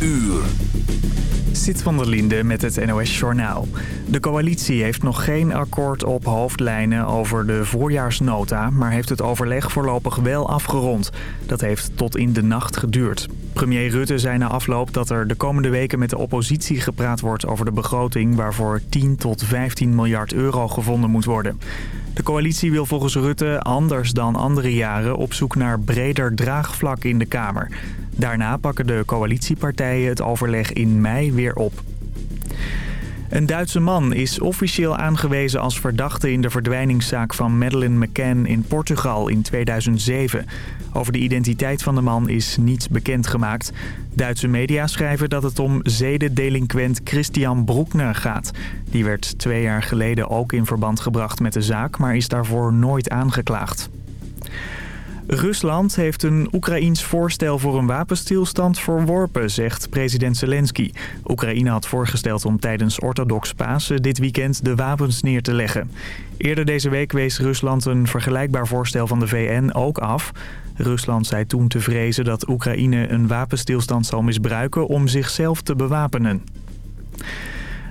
uur. Zit van der Linde met het NOS Journaal. De coalitie heeft nog geen akkoord op hoofdlijnen over de voorjaarsnota... maar heeft het overleg voorlopig wel afgerond. Dat heeft tot in de nacht geduurd. Premier Rutte zei na afloop dat er de komende weken met de oppositie gepraat wordt... over de begroting waarvoor 10 tot 15 miljard euro gevonden moet worden. De coalitie wil volgens Rutte, anders dan andere jaren, op zoek naar breder draagvlak in de Kamer. Daarna pakken de coalitiepartijen het overleg in mei weer op. Een Duitse man is officieel aangewezen als verdachte in de verdwijningszaak van Madeleine McCann in Portugal in 2007. Over de identiteit van de man is niets bekendgemaakt. Duitse media schrijven dat het om zedendelinquent Christian Broekner gaat. Die werd twee jaar geleden ook in verband gebracht met de zaak, maar is daarvoor nooit aangeklaagd. Rusland heeft een Oekraïns voorstel voor een wapenstilstand verworpen, zegt president Zelensky. Oekraïne had voorgesteld om tijdens orthodox Pasen dit weekend de wapens neer te leggen. Eerder deze week wees Rusland een vergelijkbaar voorstel van de VN ook af. Rusland zei toen te vrezen dat Oekraïne een wapenstilstand zal misbruiken om zichzelf te bewapenen.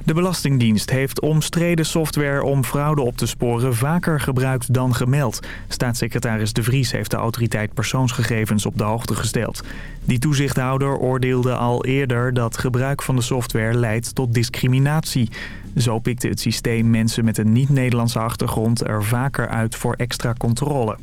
De Belastingdienst heeft omstreden software om fraude op te sporen vaker gebruikt dan gemeld. Staatssecretaris De Vries heeft de autoriteit persoonsgegevens op de hoogte gesteld. Die toezichthouder oordeelde al eerder dat gebruik van de software leidt tot discriminatie. Zo pikte het systeem mensen met een niet-Nederlandse achtergrond er vaker uit voor extra controle.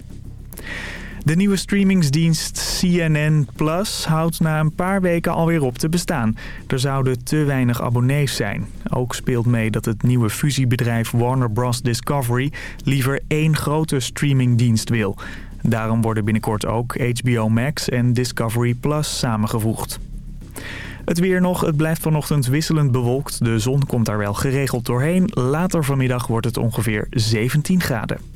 De nieuwe streamingsdienst CNN Plus houdt na een paar weken alweer op te bestaan. Er zouden te weinig abonnees zijn. Ook speelt mee dat het nieuwe fusiebedrijf Warner Bros. Discovery liever één grote streamingdienst wil. Daarom worden binnenkort ook HBO Max en Discovery Plus samengevoegd. Het weer nog, het blijft vanochtend wisselend bewolkt. De zon komt daar wel geregeld doorheen. Later vanmiddag wordt het ongeveer 17 graden.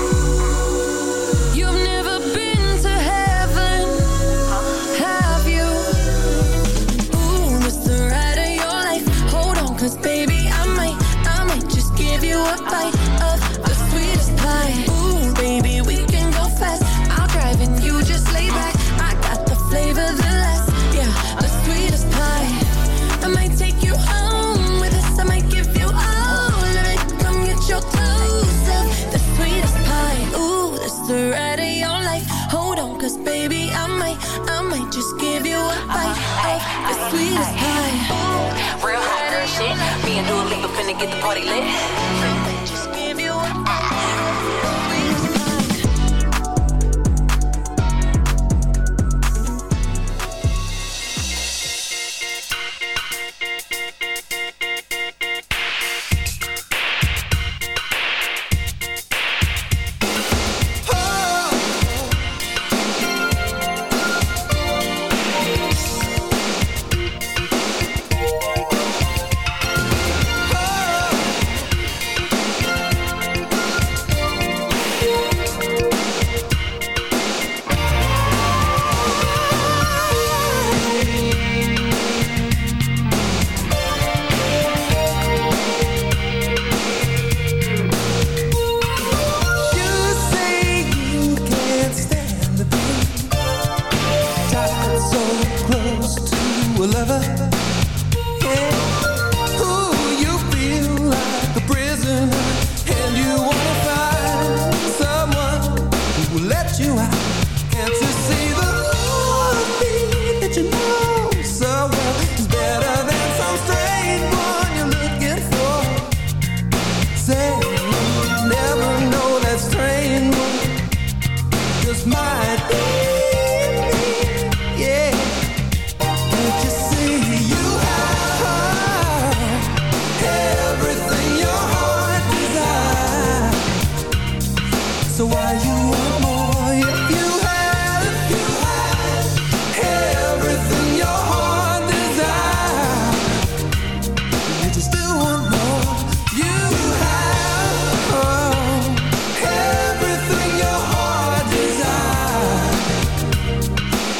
finna get the party lit.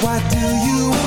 Why do you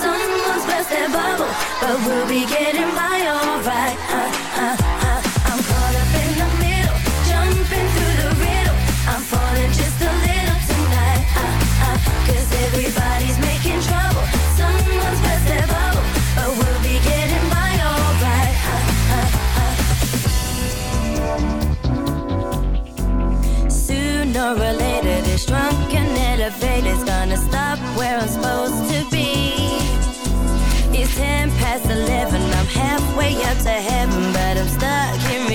Someone's burst their bubble, but we'll be getting by alright. Uh, uh. up to heaven, but I'm stuck here.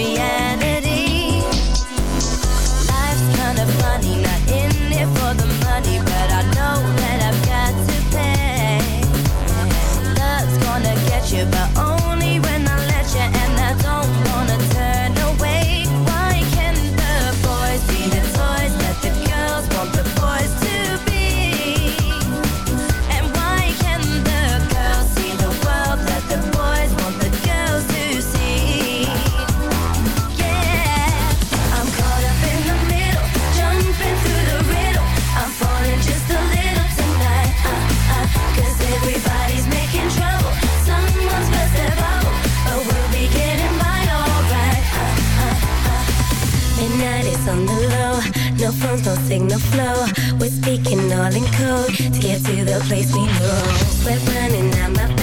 sounds, no signal flow. We're speaking all in code to get to the place we know. We're running out my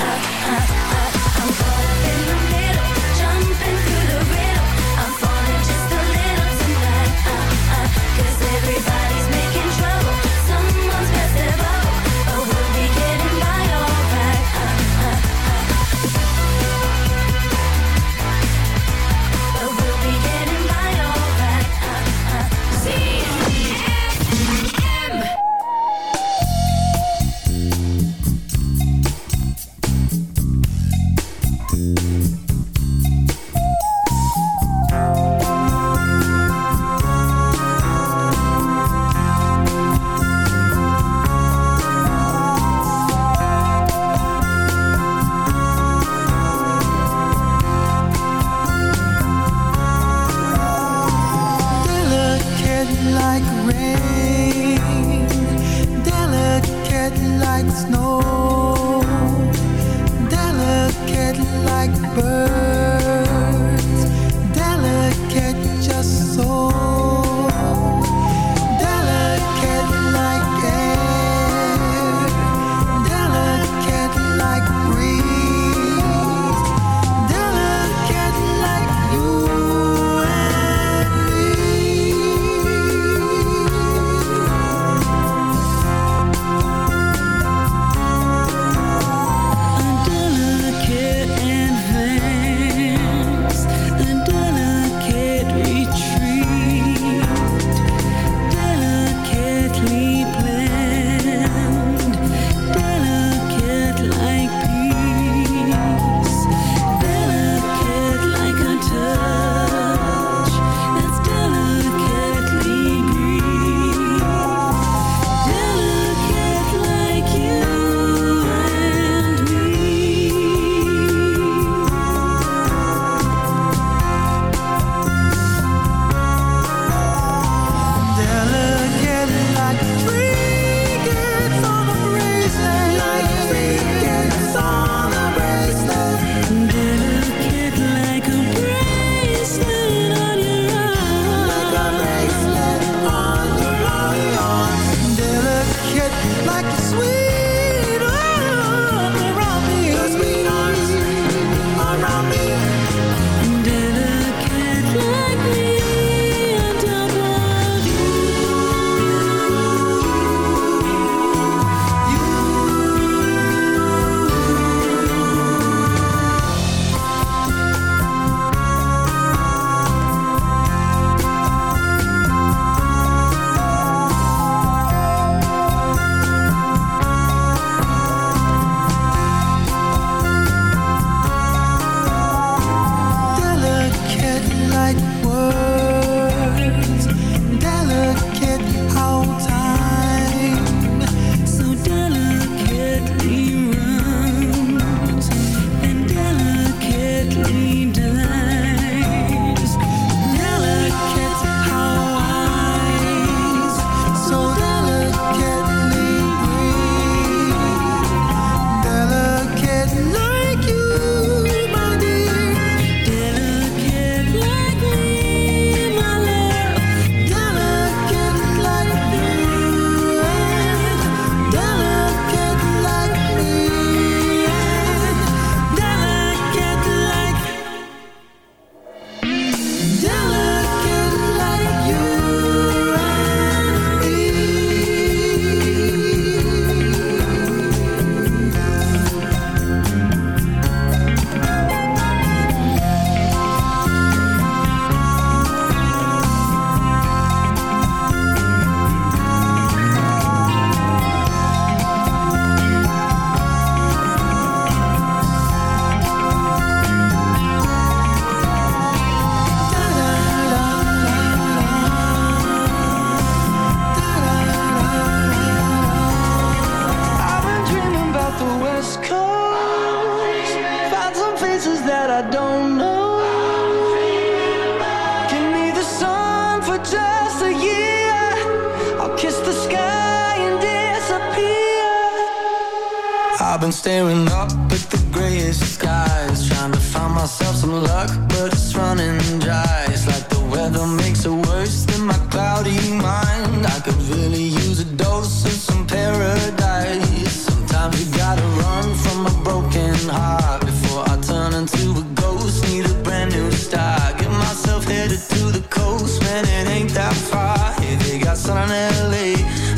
I've been staring up at the grayest skies Trying to find myself some luck, but it's running dry. It's like the weather makes it worse than my cloudy mind. I could really use a dose of some paradise. Sometimes you gotta run from a broken heart Before I turn into a ghost, need a brand new start. Get myself headed to the coast, man, it ain't that far. Here they got sun in L.A.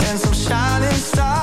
and some shining stars.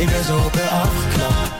Ik ben zo op haar afgeknapt